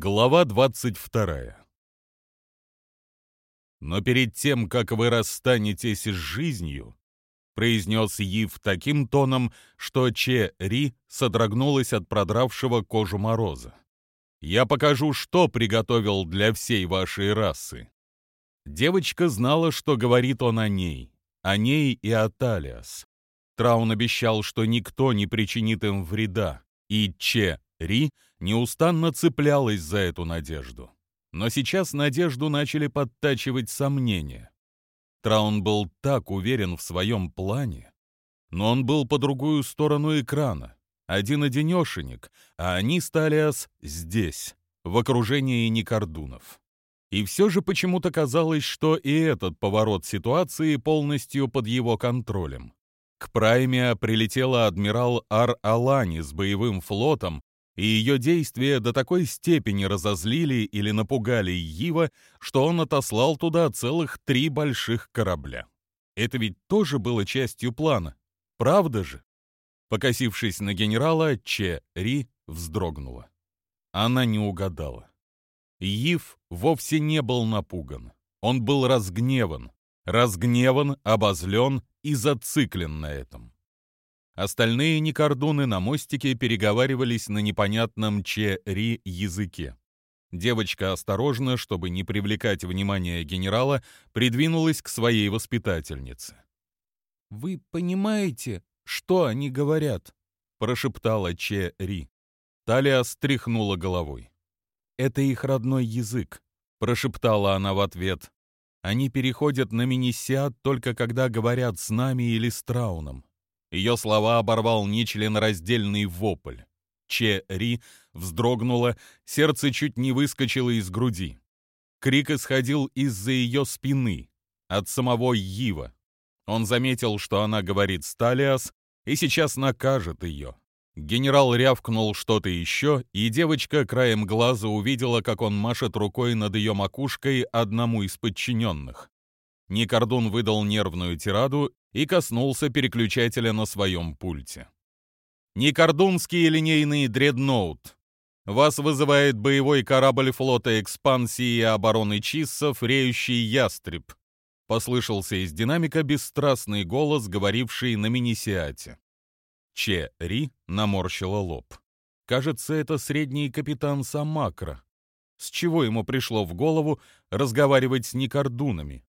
Глава 22. «Но перед тем, как вы расстанетесь с жизнью», произнес Ив таким тоном, что Че Ри содрогнулась от продравшего кожу мороза. «Я покажу, что приготовил для всей вашей расы». Девочка знала, что говорит он о ней, о ней и о Талиас. Траун обещал, что никто не причинит им вреда, и Че Ри неустанно цеплялась за эту надежду. Но сейчас надежду начали подтачивать сомнения. Траун был так уверен в своем плане, но он был по другую сторону экрана, один-одинешенек, а они с Талиас здесь, в окружении Никордунов. И все же почему-то казалось, что и этот поворот ситуации полностью под его контролем. К Прайме прилетела адмирал Ар-Алани с боевым флотом и ее действия до такой степени разозлили или напугали Ива, что он отослал туда целых три больших корабля. Это ведь тоже было частью плана, правда же? Покосившись на генерала, Че Ри вздрогнула. Она не угадала. Ив вовсе не был напуган. Он был разгневан. Разгневан, обозлен и зациклен на этом. Остальные никордуны на мостике переговаривались на непонятном че-ри языке. Девочка осторожно, чтобы не привлекать внимание генерала, придвинулась к своей воспитательнице. «Вы понимаете, что они говорят?» — прошептала Че-Ри. Талия стряхнула головой. «Это их родной язык», — прошептала она в ответ. «Они переходят на Минисиат только когда говорят с нами или с Трауном. Ее слова оборвал нечленораздельный вопль. Че Ри вздрогнула, сердце чуть не выскочило из груди. Крик исходил из-за ее спины, от самого Ива. Он заметил, что она говорит Сталиас, и сейчас накажет ее. Генерал рявкнул что-то еще, и девочка краем глаза увидела, как он машет рукой над ее макушкой одному из подчиненных. Никордун выдал нервную тираду и коснулся переключателя на своем пульте. «Никордунский линейный дредноут. Вас вызывает боевой корабль флота экспансии и обороны Чиссов, реющий ястреб», послышался из динамика бесстрастный голос, говоривший на минисиате. Че Ри наморщила лоб. Кажется, это средний капитан Самакра. С чего ему пришло в голову разговаривать с Никордунами?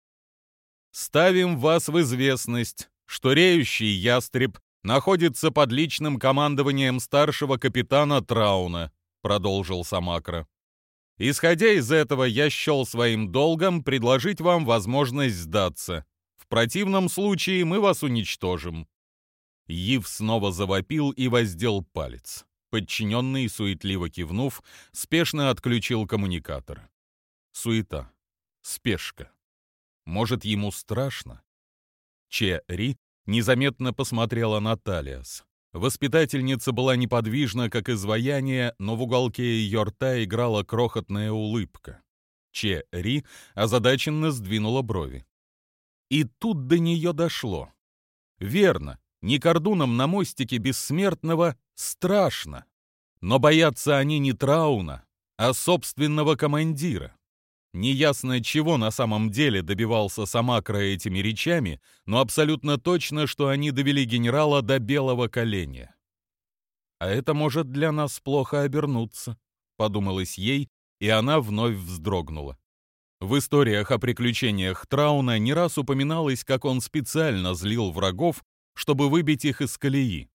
Ставим вас в известность, что реющий ястреб находится под личным командованием старшего капитана Трауна, продолжил Самакра. Исходя из этого, я счел своим долгом предложить вам возможность сдаться. В противном случае мы вас уничтожим. Ив снова завопил и воздел палец. Подчиненный, суетливо кивнув, спешно отключил коммуникатор. Суета. Спешка. Может, ему страшно? Че Ри незаметно посмотрела на Талиас. Воспитательница была неподвижна, как изваяние, но в уголке ее рта играла крохотная улыбка. Че Ри озадаченно сдвинула брови. И тут до нее дошло. Верно, Никордунам на мостике Бессмертного страшно. Но боятся они не Трауна, а собственного командира. Неясно, чего на самом деле добивался Самакра этими речами, но абсолютно точно, что они довели генерала до белого коленя. «А это может для нас плохо обернуться», — подумалось ей, и она вновь вздрогнула. В историях о приключениях Трауна не раз упоминалось, как он специально злил врагов, чтобы выбить их из колеи.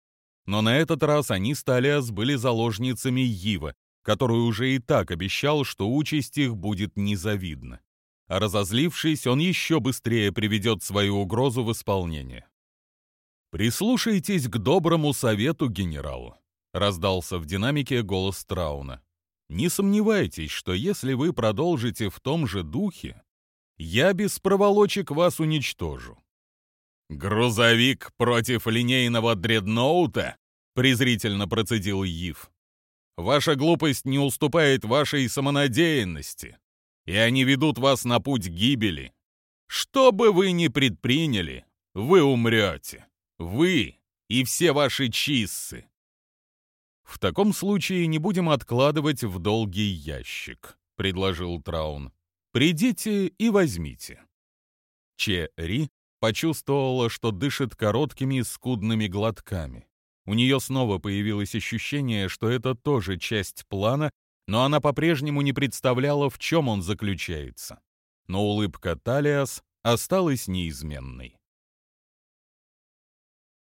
Но на этот раз они с Талиас были заложницами Ива, который уже и так обещал, что участь их будет незавидна. А разозлившись, он еще быстрее приведет свою угрозу в исполнение. «Прислушайтесь к доброму совету генералу», — раздался в динамике голос Трауна. «Не сомневайтесь, что если вы продолжите в том же духе, я без проволочек вас уничтожу». «Грузовик против линейного дредноута?» — презрительно процедил Ив. Ваша глупость не уступает вашей самонадеянности, и они ведут вас на путь гибели. Что бы вы ни предприняли, вы умрете. Вы и все ваши чиссы. В таком случае не будем откладывать в долгий ящик, предложил Траун. Придите и возьмите. Че Ри почувствовала, что дышит короткими скудными глотками. У нее снова появилось ощущение, что это тоже часть плана, но она по-прежнему не представляла, в чем он заключается. Но улыбка Талиас осталась неизменной.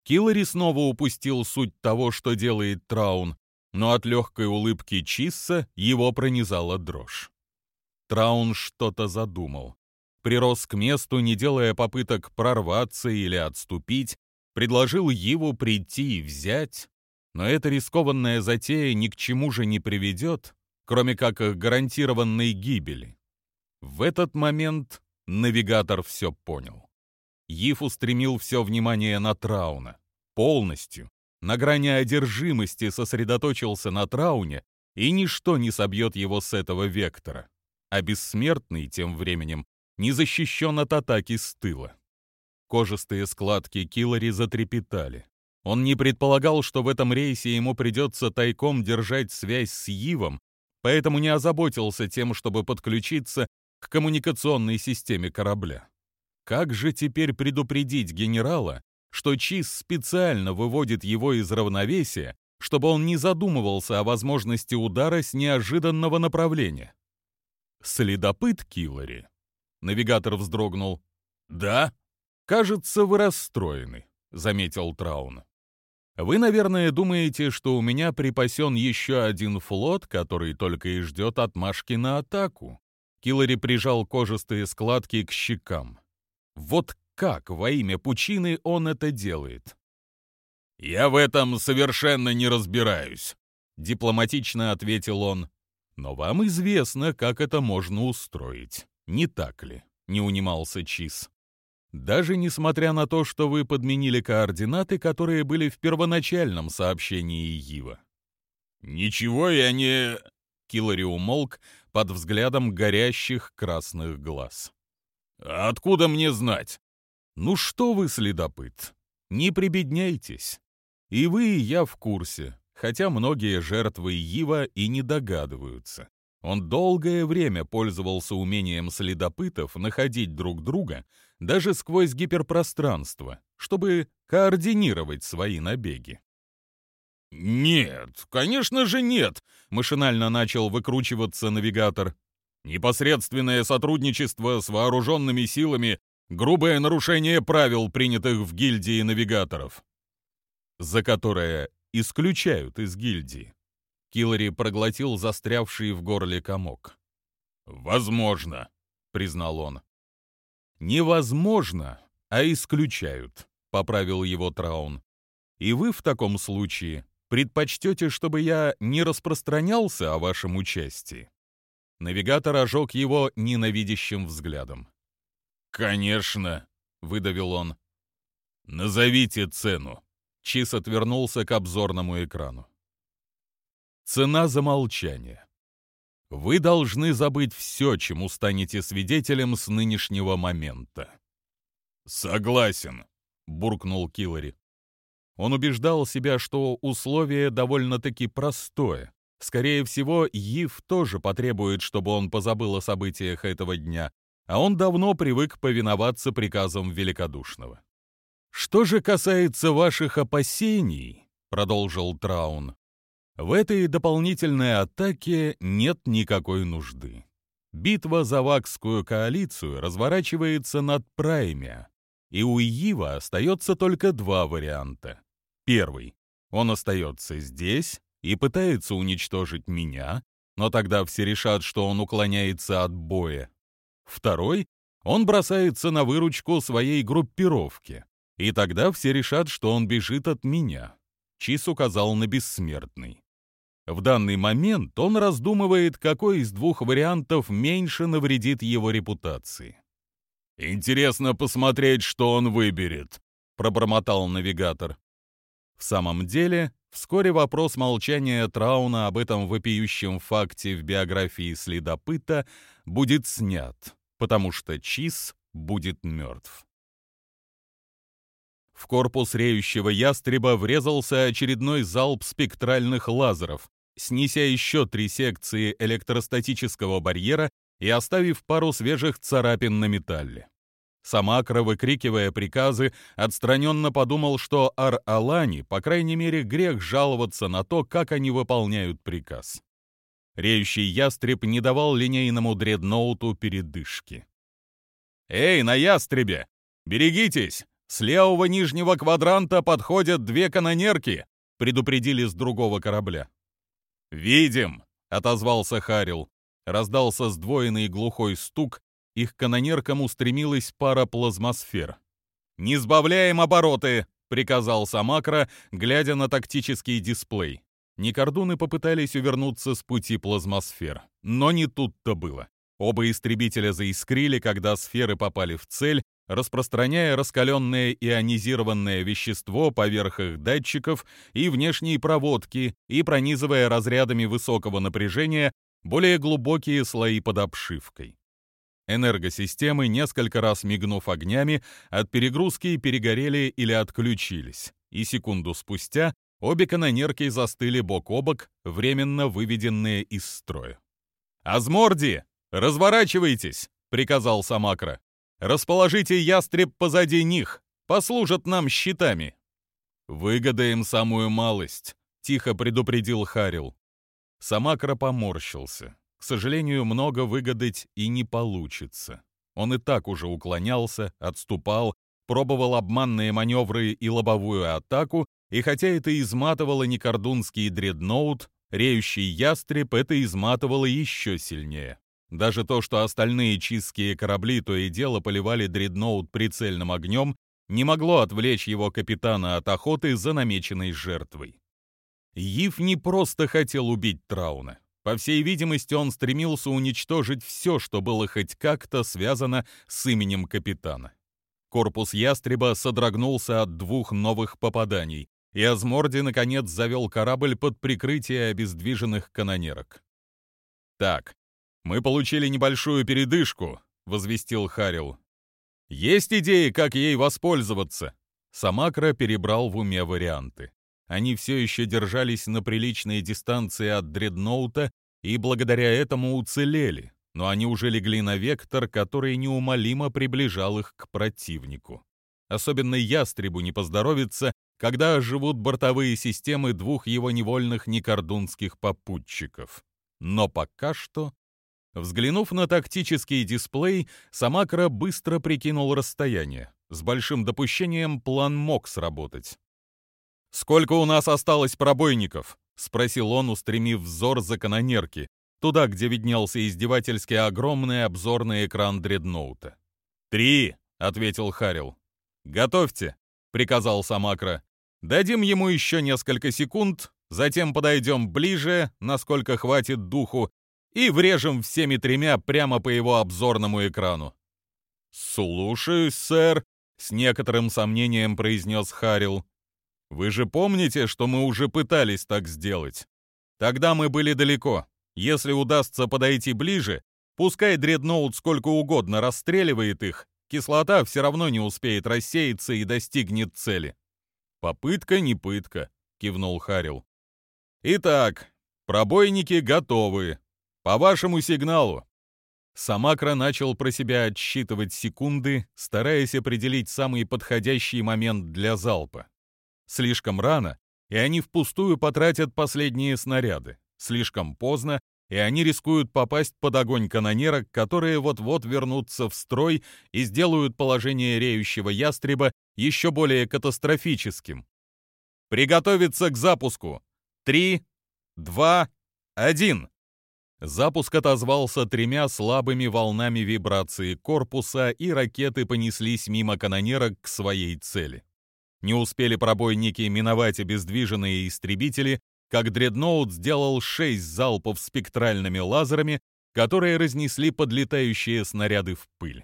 Киллари снова упустил суть того, что делает Траун, но от легкой улыбки Чисса его пронизала дрожь. Траун что-то задумал. Прирос к месту, не делая попыток прорваться или отступить, предложил Еву прийти и взять, но эта рискованная затея ни к чему же не приведет, кроме как к гарантированной гибели. В этот момент навигатор все понял. Ив устремил все внимание на Трауна. Полностью, на грани одержимости сосредоточился на Трауне, и ничто не собьет его с этого вектора. А бессмертный, тем временем, не защищен от атаки с тыла. Кожистые складки Киллари затрепетали. Он не предполагал, что в этом рейсе ему придется тайком держать связь с Ивом, поэтому не озаботился тем, чтобы подключиться к коммуникационной системе корабля. Как же теперь предупредить генерала, что Чиз специально выводит его из равновесия, чтобы он не задумывался о возможности удара с неожиданного направления? Следопыт Киллари. Навигатор вздрогнул. «Да?» «Кажется, вы расстроены», — заметил Траун. «Вы, наверное, думаете, что у меня припасен еще один флот, который только и ждет отмашки на атаку». Киллари прижал кожистые складки к щекам. «Вот как во имя пучины он это делает?» «Я в этом совершенно не разбираюсь», — дипломатично ответил он. «Но вам известно, как это можно устроить, не так ли?» — не унимался Чиз даже несмотря на то, что вы подменили координаты, которые были в первоначальном сообщении Ива. «Ничего я не...» — Киллари умолк под взглядом горящих красных глаз. «А откуда мне знать?» «Ну что вы, следопыт, не прибедняйтесь. И вы, и я в курсе, хотя многие жертвы Ива и не догадываются. Он долгое время пользовался умением следопытов находить друг друга даже сквозь гиперпространство, чтобы координировать свои набеги. «Нет, конечно же нет!» — машинально начал выкручиваться навигатор. «Непосредственное сотрудничество с вооруженными силами — грубое нарушение правил, принятых в гильдии навигаторов, за которое исключают из гильдии. Киллари проглотил застрявший в горле комок. «Возможно», — признал он. «Невозможно, а исключают», — поправил его Траун. «И вы в таком случае предпочтете, чтобы я не распространялся о вашем участии?» Навигатор ожег его ненавидящим взглядом. «Конечно», — выдавил он. «Назовите цену». Чис отвернулся к обзорному экрану. Цена за молчание. Вы должны забыть все, чему станете свидетелем с нынешнего момента. «Согласен», — буркнул Киллари. Он убеждал себя, что условие довольно-таки простое. Скорее всего, Ив тоже потребует, чтобы он позабыл о событиях этого дня, а он давно привык повиноваться приказам великодушного. «Что же касается ваших опасений», — продолжил Траун, в этой дополнительной атаке нет никакой нужды. Битва за Вакскую коалицию разворачивается над Прайме, и у Ива остается только два варианта. Первый. Он остается здесь и пытается уничтожить меня, но тогда все решат, что он уклоняется от боя. Второй. Он бросается на выручку своей группировке, и тогда все решат, что он бежит от меня. Чис указал на бессмертный. В данный момент он раздумывает, какой из двух вариантов меньше навредит его репутации. «Интересно посмотреть, что он выберет», — пробормотал навигатор. В самом деле, вскоре вопрос молчания Трауна об этом вопиющем факте в биографии следопыта будет снят, потому что Чиз будет мертв. В корпус реющего ястреба врезался очередной залп спектральных лазеров, снеся еще три секции электростатического барьера и оставив пару свежих царапин на металле. Самакра, выкрикивая приказы, отстраненно подумал, что Ар-Алани, по крайней мере, грех жаловаться на то, как они выполняют приказ. Реющий ястреб не давал линейному дредноуту передышки. «Эй, на ястребе! Берегитесь! С левого нижнего квадранта подходят две канонерки!» предупредили с другого корабля. «Видим!» — отозвался Харил. Раздался сдвоенный глухой стук, их канонеркам устремилась пара плазмосфер. «Не сбавляем обороты!» — приказал Самакра, глядя на тактический дисплей. Никордуны попытались увернуться с пути плазмосфер, но не тут-то было. Оба истребителя заискрили, когда сферы попали в цель, распространяя раскаленное ионизированное вещество поверх их датчиков и внешней проводки и пронизывая разрядами высокого напряжения более глубокие слои под обшивкой. Энергосистемы, несколько раз мигнув огнями, от перегрузки перегорели или отключились, и секунду спустя обе канонерки застыли бок о бок, временно выведенные из строя. «Азморди, разворачивайтесь!» — приказал Самакра. «Расположите ястреб позади них, послужат нам щитами». «Выгадаем самую малость», — тихо предупредил Харил. Самакра поморщился. К сожалению, много выгадать и не получится. Он и так уже уклонялся, отступал, пробовал обманные маневры и лобовую атаку, и хотя это изматывало некордунский дредноут, реющий ястреб это изматывало еще сильнее. Даже то, что остальные чистские корабли то и дело поливали дредноут прицельным огнем, не могло отвлечь его капитана от охоты за намеченной жертвой. Ив не просто хотел убить Трауна. По всей видимости, он стремился уничтожить все, что было хоть как-то связано с именем капитана. Корпус ястреба содрогнулся от двух новых попаданий, и Азморди, наконец, завел корабль под прикрытие обездвиженных канонерок. «Так, мы получили небольшую передышку», — возвестил Харил. «Есть идеи, как ей воспользоваться?» Самакра перебрал в уме варианты. Они все еще держались на приличной дистанции от дредноута и благодаря этому уцелели, но они уже легли на вектор, который неумолимо приближал их к противнику. Особенно ястребу не поздоровится, когда живут бортовые системы двух его невольных некордунских попутчиков. Но пока что... Взглянув на тактический дисплей, Самакра быстро прикинул расстояние. С большим допущением план мог сработать. «Сколько у нас осталось пробойников?» — спросил он, устремив взор за канонерки, туда, где виднелся издевательски огромный обзорный экран дредноута. «Три!» — ответил Харил. «Готовьте!» — приказал Самакра. «Дадим ему еще несколько секунд, затем подойдем ближе, насколько хватит духу, и врежем всеми тремя прямо по его обзорному экрану». «Слушаюсь, сэр», — с некоторым сомнением произнес Харил. Вы же помните, что мы уже пытались так сделать? Тогда мы были далеко. Если удастся подойти ближе, пускай дредноут сколько угодно расстреливает их, кислота все равно не успеет рассеяться и достигнет цели. Попытка не пытка, кивнул Харил. Итак, пробойники готовы. По вашему сигналу. Самакра начал про себя отсчитывать секунды, стараясь определить самый подходящий момент для залпа. Слишком рано, и они впустую потратят последние снаряды. Слишком поздно, и они рискуют попасть под огонь канонерок, которые вот-вот вернутся в строй и сделают положение реющего ястреба еще более катастрофическим. Приготовиться к запуску. Три, два, один. Запуск отозвался тремя слабыми волнами вибрации корпуса, и ракеты понеслись мимо канонерок к своей цели. Не успели пробойники миновать обездвиженные истребители, как дредноут сделал шесть залпов спектральными лазерами, которые разнесли подлетающие снаряды в пыль.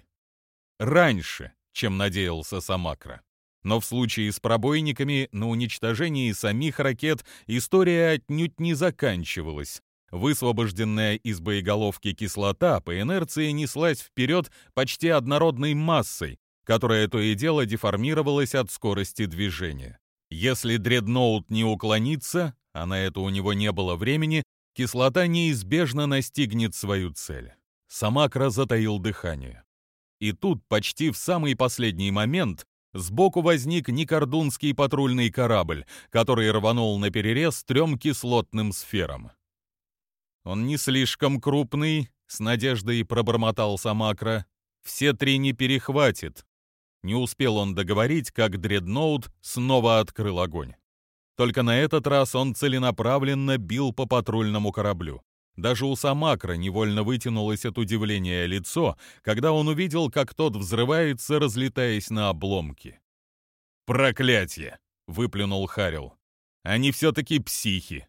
Раньше, чем надеялся Самакра. Но в случае с пробойниками на уничтожении самих ракет история отнюдь не заканчивалась. Высвобожденная из боеголовки кислота по инерции неслась вперед почти однородной массой, которое то и дело деформировалось от скорости движения. Если дредноут не уклонится, а на это у него не было времени, кислота неизбежно настигнет свою цель. Самакра затаил дыхание. И тут, почти в самый последний момент, сбоку возник некордунский патрульный корабль, который рванул на перерез трем кислотным сферам. «Он не слишком крупный», — с надеждой пробормотал Самакра. «Все три не перехватит». Не успел он договорить, как дредноут снова открыл огонь. Только на этот раз он целенаправленно бил по патрульному кораблю. Даже у Самакра невольно вытянулось от удивления лицо, когда он увидел, как тот взрывается, разлетаясь на обломки. «Проклятье!» — выплюнул Харил. «Они все-таки психи!»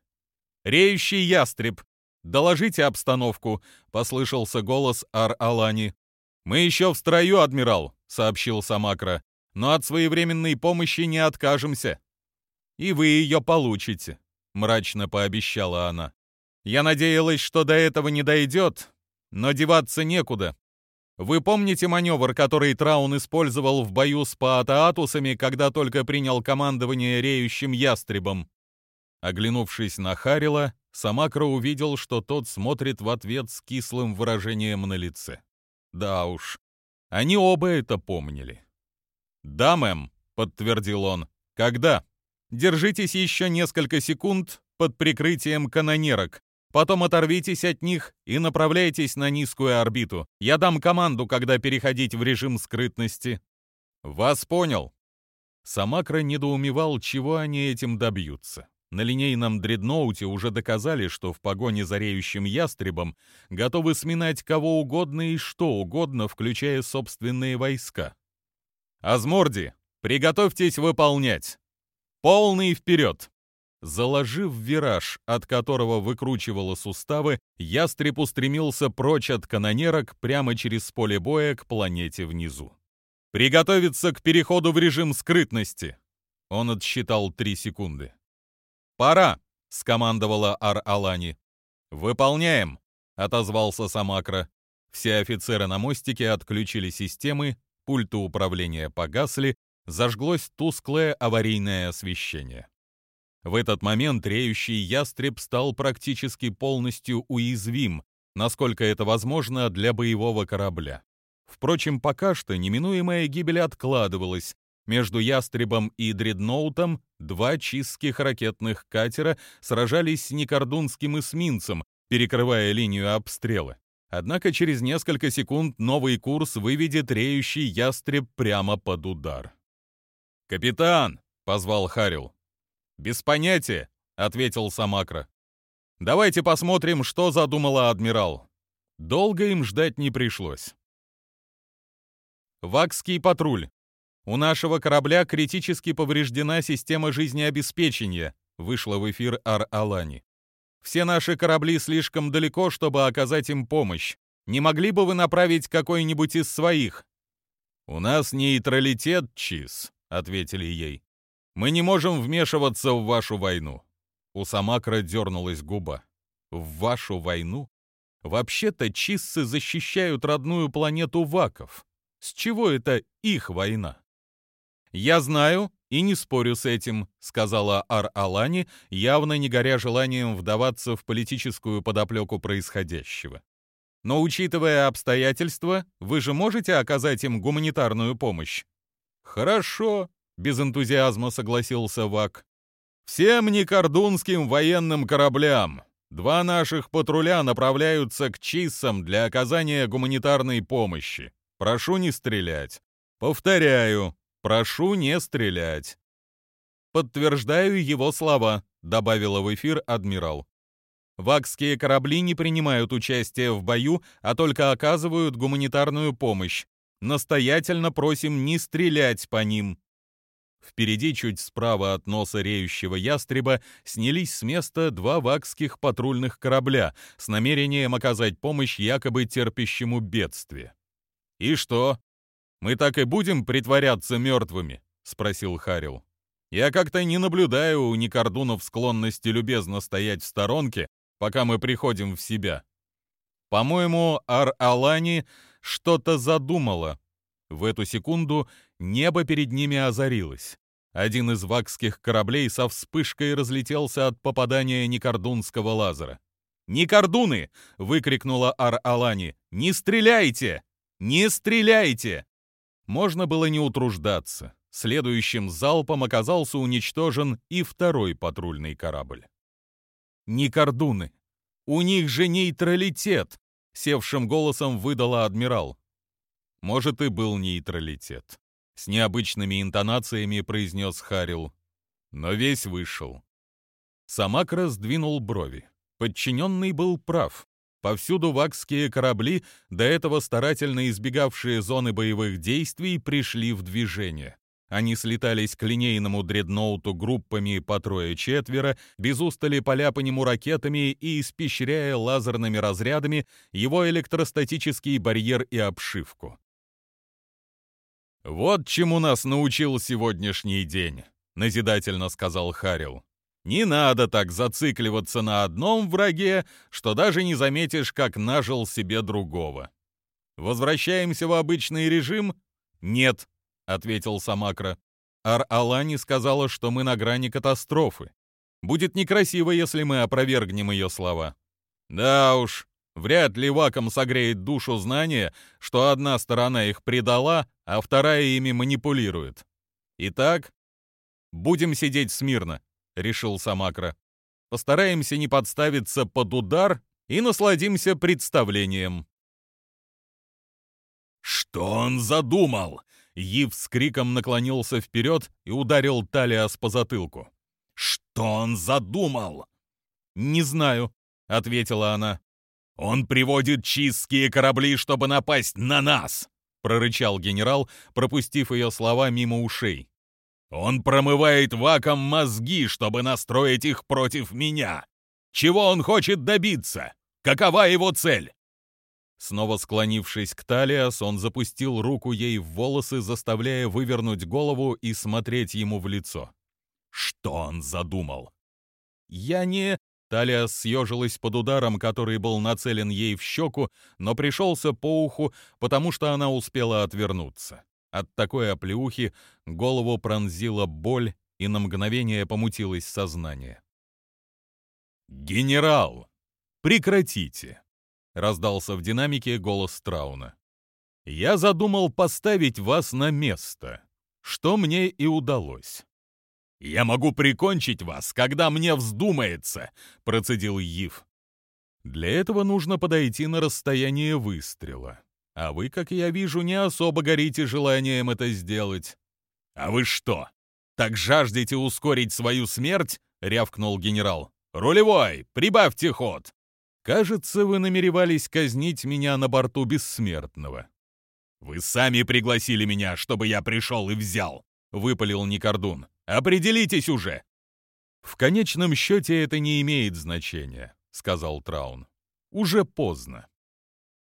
«Реющий ястреб! Доложите обстановку!» — послышался голос Ар-Алани. «Мы еще в строю, адмирал!» — сообщил Самакра. «Но от своевременной помощи не откажемся!» «И вы ее получите!» — мрачно пообещала она. Я надеялась, что до этого не дойдет, но деваться некуда. Вы помните маневр, который Траун использовал в бою с паатаатусами, когда только принял командование реющим ястребом? Оглянувшись на Харила, Самакра увидел, что тот смотрит в ответ с кислым выражением на лице. Да уж, они оба это помнили. «Да, мэм», — подтвердил он. «Когда?» «Держитесь еще несколько секунд под прикрытием канонерок. Потом оторвитесь от них и направляйтесь на низкую орбиту. Я дам команду, когда переходить в режим скрытности. Вас понял. Самакра недоумевал, чего они этим добьются. На линейном дредноуте уже доказали, что в погоне за реющим ястребом готовы сминать кого угодно и что угодно, включая собственные войска. «Азморди, приготовьтесь выполнять! Полный вперед!» Заложив вираж, от которого выкручивало суставы, ястреб устремился прочь от канонерок прямо через поле боя к планете внизу. «Приготовиться к переходу в режим скрытности!» Он отсчитал три секунды. «Пора!» — скомандовала Ар-Алани. «Выполняем!» — отозвался Самакра. Все офицеры на мостике отключили системы, пульты управления погасли, зажглось тусклое аварийное освещение. В этот момент реющий ястреб стал практически полностью уязвим, насколько это возможно для боевого корабля. Впрочем, пока что неминуемая гибель откладывалась. Между ястребом и дредноутом два чистских ракетных катера сражались с некордунским эсминцем, перекрывая линию обстрела. Однако через несколько секунд новый курс выведет реющий ястреб прямо под удар. «Капитан!» — позвал Харил. «Без понятия», — ответил Самакра. «Давайте посмотрим, что задумала адмирал». Долго им ждать не пришлось. Вакский патруль. У нашего корабля критически повреждена система жизнеобеспечения, вышла в эфир Ар-Алани. Все наши корабли слишком далеко, чтобы оказать им помощь. Не могли бы вы направить какой-нибудь из своих? У нас нейтралитет, Чиз, ответили ей. Мы не можем вмешиваться в вашу войну». У Самакра дернулась губа. «В вашу войну? Вообще-то чиссы защищают родную планету Ваков. С чего это их война?» «Я знаю и не спорю с этим», — сказала Ар-Алани, явно не горя желанием вдаваться в политическую подоплеку происходящего. «Но учитывая обстоятельства, вы же можете оказать им гуманитарную помощь?» «Хорошо», без энтузиазма согласился Вак. «Всем некордунским военным кораблям. Два наших патруля направляются к Чиссам для оказания гуманитарной помощи. Прошу не стрелять. Повторяю, прошу не стрелять». «Подтверждаю его слова», — добавила в эфир адмирал. «Вакские корабли не принимают участие в бою, а только оказывают гуманитарную помощь. Настоятельно просим не стрелять по ним». Впереди, чуть справа от носа реющего ястреба, снялись с места два вакских патрульных корабля с намерением оказать помощь якобы терпящему бедствие. «И что? Мы так и будем притворяться мертвыми?» — спросил Харил. «Я как-то не наблюдаю у Никордунов склонности любезно стоять в сторонке, пока мы приходим в себя. По-моему, Ар-Алани что-то задумала. В эту секунду небо перед ними озарилось. Один из вакских кораблей со вспышкой разлетелся от попадания никордунского лазера. «Никордуны!» — выкрикнула Ар-Алани. «Не стреляйте! Не стреляйте!» Можно было не утруждаться. Следующим залпом оказался уничтожен и второй патрульный корабль. «Никордуны! У них же нейтралитет!» — севшим голосом выдала адмирал. Может, и был нейтралитет. С необычными интонациями произнес Харил. Но весь вышел. Самак раздвинул брови. Подчиненный был прав. Повсюду вакские корабли, до этого старательно избегавшие зоны боевых действий, пришли в движение. Они слетались к линейному дредноуту группами по трое-четверо, без устали поля по нему ракетами и испещряя лазерными разрядами его электростатический барьер и обшивку. «Вот чему нас научил сегодняшний день», — назидательно сказал Харил. «Не надо так зацикливаться на одном враге, что даже не заметишь, как нажил себе другого. Возвращаемся в обычный режим? Нет, ответил Самакра. Ар-Алани сказала, что мы на грани катастрофы. Будет некрасиво, если мы опровергнем ее слова. Да уж, вряд ли ваком согреет душу знание, что одна сторона их предала, а вторая ими манипулирует. Итак, будем сидеть смирно, решил Самакра. Постараемся не подставиться под удар и насладимся представлением. «Что он задумал?» Ив с криком наклонился вперед и ударил Талиас по затылку. «Что он задумал?» «Не знаю», — ответила она. «Он приводит чистские корабли, чтобы напасть на нас!» — прорычал генерал, пропустив ее слова мимо ушей. «Он промывает ваком мозги, чтобы настроить их против меня! Чего он хочет добиться? Какова его цель?» Снова склонившись к Талиас, он запустил руку ей в волосы, заставляя вывернуть голову и смотреть ему в лицо. «Что он задумал?» «Я не...» Талия съежилась под ударом, который был нацелен ей в щеку, но пришелся по уху, потому что она успела отвернуться. От такой оплеухи голову пронзила боль, и на мгновение помутилось сознание. «Генерал, прекратите!» — раздался в динамике голос Трауна. «Я задумал поставить вас на место, что мне и удалось. «Я могу прикончить вас, когда мне вздумается», — процедил Ив. «Для этого нужно подойти на расстояние выстрела. А вы, как я вижу, не особо горите желанием это сделать». «А вы что, так жаждете ускорить свою смерть?» — рявкнул генерал. «Рулевой, прибавьте ход!» «Кажется, вы намеревались казнить меня на борту Бессмертного». «Вы сами пригласили меня, чтобы я пришел и взял», — выпалил Никордун. Определитесь уже!» «В конечном счете это не имеет значения», — сказал Траун. «Уже поздно.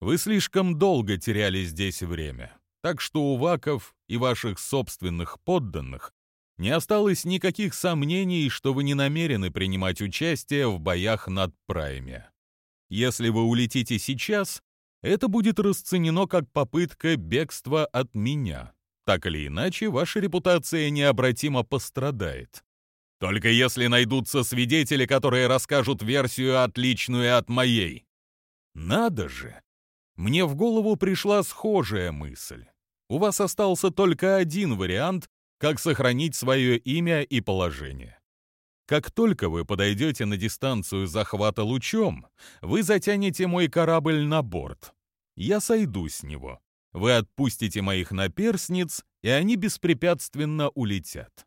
Вы слишком долго теряли здесь время, так что у ваков и ваших собственных подданных не осталось никаких сомнений, что вы не намерены принимать участие в боях над Прайме. Если вы улетите сейчас, это будет расценено как попытка бегства от меня. Так или иначе, ваша репутация необратимо пострадает. Только если найдутся свидетели, которые расскажут версию, отличную от моей. Надо же! Мне в голову пришла схожая мысль. У вас остался только один вариант, как сохранить свое имя и положение. Как только вы подойдете на дистанцию захвата лучом, вы затянете мой корабль на борт. Я сойду с него. Вы отпустите моих наперсниц, и они беспрепятственно улетят.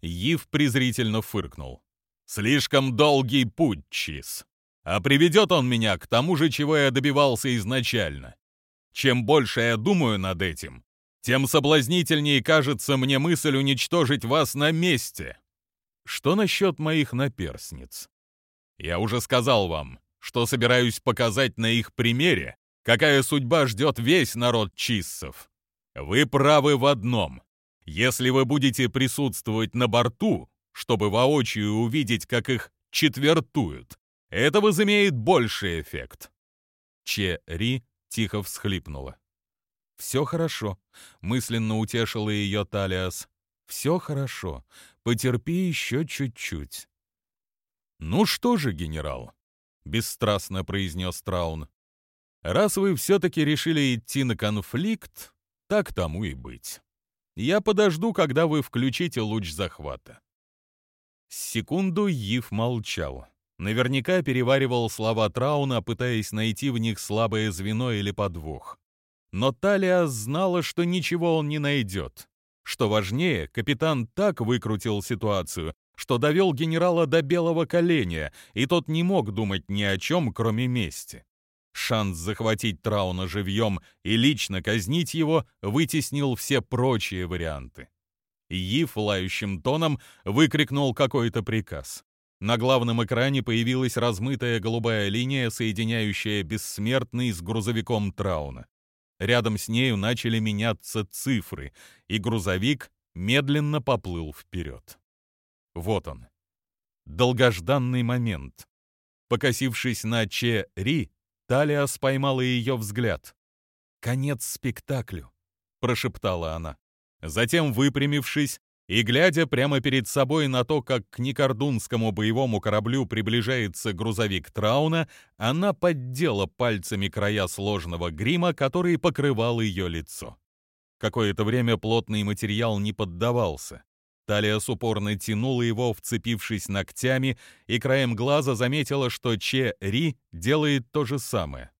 Ив презрительно фыркнул. «Слишком долгий путь, Чиз. А приведет он меня к тому же, чего я добивался изначально. Чем больше я думаю над этим, тем соблазнительнее кажется мне мысль уничтожить вас на месте. Что насчет моих наперсниц? Я уже сказал вам, что собираюсь показать на их примере, какая судьба ждет весь народ чиссов. Вы правы в одном. Если вы будете присутствовать на борту, чтобы воочию увидеть, как их четвертуют, это возымеет больший эффект. Че Ри тихо всхлипнула. «Все хорошо», — мысленно утешила ее Талиас. «Все хорошо. Потерпи еще чуть-чуть». «Ну что же, генерал?» — бесстрастно произнес Траун. «Раз вы все-таки решили идти на конфликт, так тому и быть. Я подожду, когда вы включите луч захвата». Секунду Ив молчал. Наверняка переваривал слова Трауна, пытаясь найти в них слабое звено или подвох. Но Талия знала, что ничего он не найдет. Что важнее, капитан так выкрутил ситуацию, что довел генерала до белого коленя, и тот не мог думать ни о чем, кроме мести. Шанс захватить Трауна живьем и лично казнить его вытеснил все прочие варианты. Ив лающим тоном выкрикнул какой-то приказ. На главном экране появилась размытая голубая линия, соединяющая бессмертный с грузовиком Трауна. Рядом с нею начали меняться цифры, и грузовик медленно поплыл вперед. Вот он. Долгожданный момент. Покосившись на Че Ри, Талиас поймала ее взгляд. «Конец спектаклю», — прошептала она. Затем, выпрямившись и глядя прямо перед собой на то, как к некордунскому боевому кораблю приближается грузовик Трауна, она поддела пальцами края сложного грима, который покрывал ее лицо. Какое-то время плотный материал не поддавался. Талия упорно тянула его, вцепившись ногтями, и краем глаза заметила, что Че Ри делает то же самое.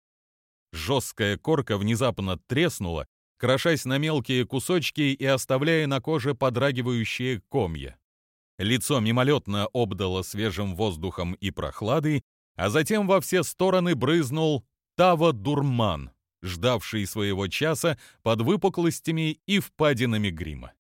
Жесткая корка внезапно треснула, крошась на мелкие кусочки и оставляя на коже подрагивающие комья. Лицо мимолетно обдало свежим воздухом и прохладой, а затем во все стороны брызнул Тава-дурман, ждавший своего часа под выпуклостями и впадинами грима.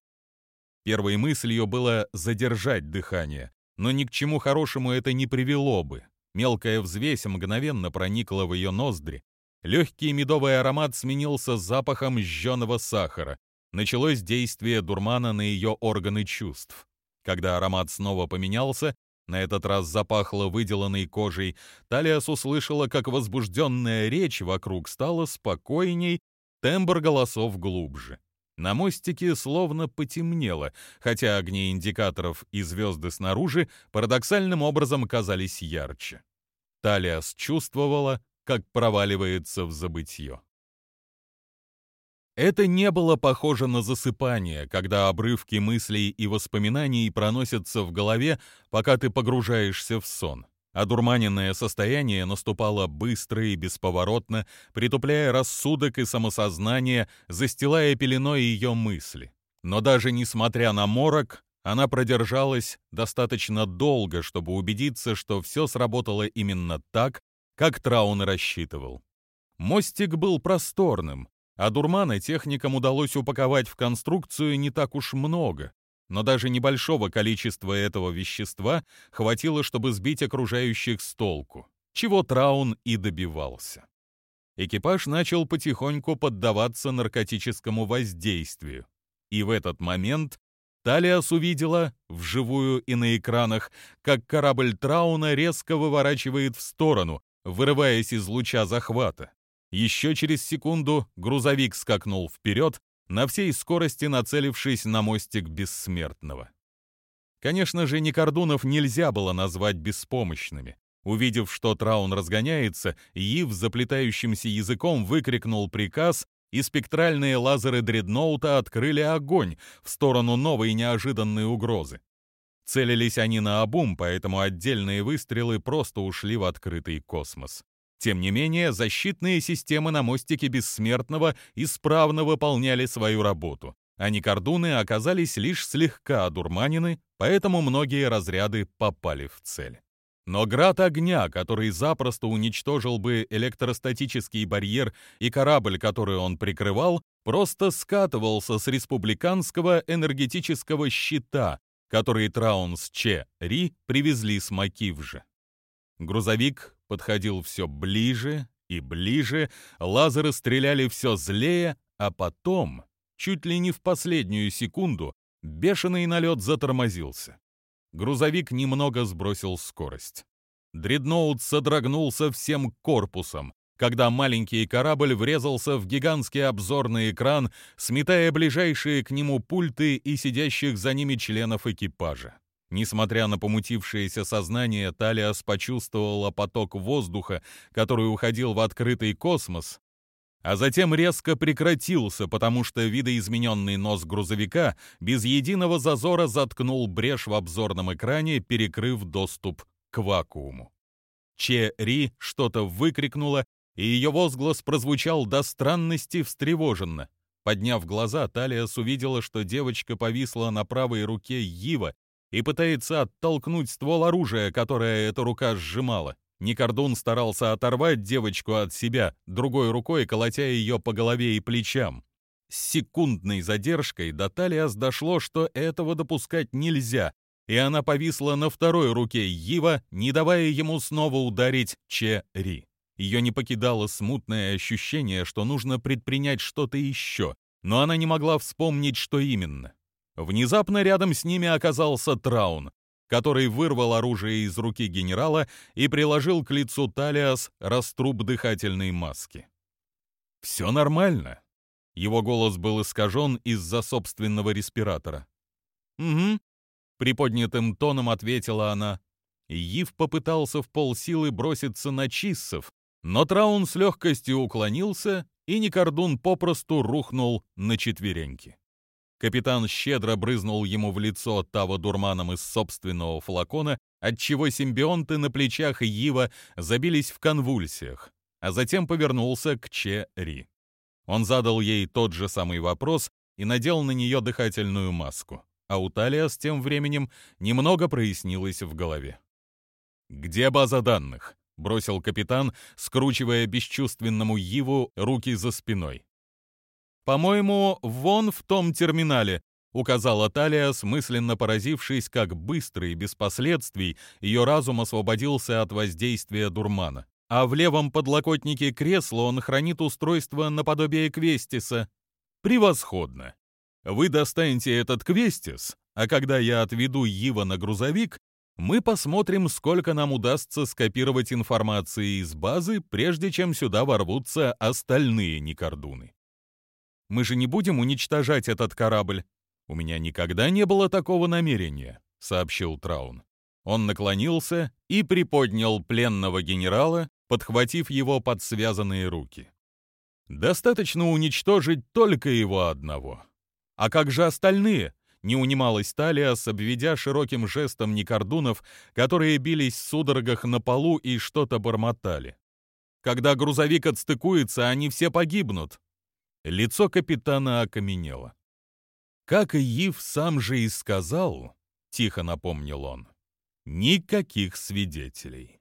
Первой мыслью было задержать дыхание, но ни к чему хорошему это не привело бы. Мелкая взвесь мгновенно проникла в ее ноздри. Легкий медовый аромат сменился запахом жженого сахара. Началось действие дурмана на ее органы чувств. Когда аромат снова поменялся, на этот раз запахло выделанной кожей, Талиас услышала, как возбужденная речь вокруг стала спокойней, тембр голосов глубже. На мостике словно потемнело, хотя огни индикаторов и звезды снаружи парадоксальным образом казались ярче. Талиас чувствовала, как проваливается в забытье. Это не было похоже на засыпание, когда обрывки мыслей и воспоминаний проносятся в голове, пока ты погружаешься в сон. Одурманенное состояние наступало быстро и бесповоротно, притупляя рассудок и самосознание, застилая пеленой ее мысли. Но даже несмотря на морок, она продержалась достаточно долго, чтобы убедиться, что все сработало именно так, как Траун рассчитывал. Мостик был просторным, а дурмана техникам удалось упаковать в конструкцию не так уж много, но даже небольшого количества этого вещества хватило, чтобы сбить окружающих с толку, чего Траун и добивался. Экипаж начал потихоньку поддаваться наркотическому воздействию, и в этот момент Талиас увидела, вживую и на экранах, как корабль Трауна резко выворачивает в сторону, вырываясь из луча захвата. Еще через секунду грузовик скакнул вперед, на всей скорости нацелившись на мостик Бессмертного. Конечно же, Никордунов нельзя было назвать беспомощными. Увидев, что Траун разгоняется, Ив заплетающимся языком выкрикнул приказ, и спектральные лазеры дредноута открыли огонь в сторону новой неожиданной угрозы. Целились они на обум, поэтому отдельные выстрелы просто ушли в открытый космос. Тем не менее, защитные системы на мостике Бессмертного исправно выполняли свою работу, а Никордуны оказались лишь слегка одурманены, поэтому многие разряды попали в цель. Но град огня, который запросто уничтожил бы электростатический барьер и корабль, который он прикрывал, просто скатывался с республиканского энергетического щита, который Траунс Че Ри привезли с Макивжа. Грузовик подходил все ближе и ближе, лазеры стреляли все злее, а потом, чуть ли не в последнюю секунду, бешеный налет затормозился. Грузовик немного сбросил скорость. Дредноут содрогнулся всем корпусом, когда маленький корабль врезался в гигантский обзорный экран, сметая ближайшие к нему пульты и сидящих за ними членов экипажа. Несмотря на помутившееся сознание, Талиас почувствовала поток воздуха, который уходил в открытый космос, а затем резко прекратился, потому что видоизмененный нос грузовика без единого зазора заткнул брешь в обзорном экране, перекрыв доступ к вакууму. Че Ри что-то выкрикнула, и ее возглас прозвучал до странности встревоженно. Подняв глаза, Талиас увидела, что девочка повисла на правой руке Йива и пытается оттолкнуть ствол оружия, которое эта рука сжимала. Никордун старался оторвать девочку от себя, другой рукой колотя ее по голове и плечам. С секундной задержкой до Талиас дошло, что этого допускать нельзя, и она повисла на второй руке Йива, не давая ему снова ударить Че Ри. Ее не покидало смутное ощущение, что нужно предпринять что-то еще, но она не могла вспомнить, что именно. Внезапно рядом с ними оказался Траун который вырвал оружие из руки генерала и приложил к лицу Талиас раструб дыхательной маски. «Все нормально». Его голос был искажен из-за собственного респиратора. «Угу», — приподнятым тоном ответила она. Ив попытался в полсилы броситься на Чиссов, но Траун с легкостью уклонился, и Никордун попросту рухнул на четвереньки. Капитан щедро брызнул ему в лицо Таво дурманом из собственного флакона, отчего симбионты на плечах Ива забились в конвульсиях, а затем повернулся к Че Ри. Он задал ей тот же самый вопрос и надел на нее дыхательную маску, а у Талиас тем временем немного прояснилось в голове. «Где база данных?» — бросил капитан, скручивая бесчувственному Иву руки за спиной. «По-моему, вон в том терминале», — указала Талия, смысленно поразившись, как быстро и без последствий ее разум освободился от воздействия дурмана. А в левом подлокотнике кресла он хранит устройство наподобие Квестиса. Превосходно. Вы достанете этот Квестис, а когда я отведу Ива на грузовик, мы посмотрим, сколько нам удастся скопировать информации из базы, прежде чем сюда ворвутся остальные Никордуны. Мы же не будем уничтожать этот корабль. У меня никогда не было такого намерения, сообщил Траун. Он наклонился и приподнял пленного генерала, подхватив его под связанные руки. Достаточно уничтожить только его одного. А как же остальные? Не унималась Талиас, обведя широким жестом Никордунов, которые бились в судорогах на полу и что-то бормотали. Когда грузовик отстыкуется, они все погибнут. Лицо капитана окаменело. Как и Ив сам же и сказал, тихо напомнил он, никаких свидетелей.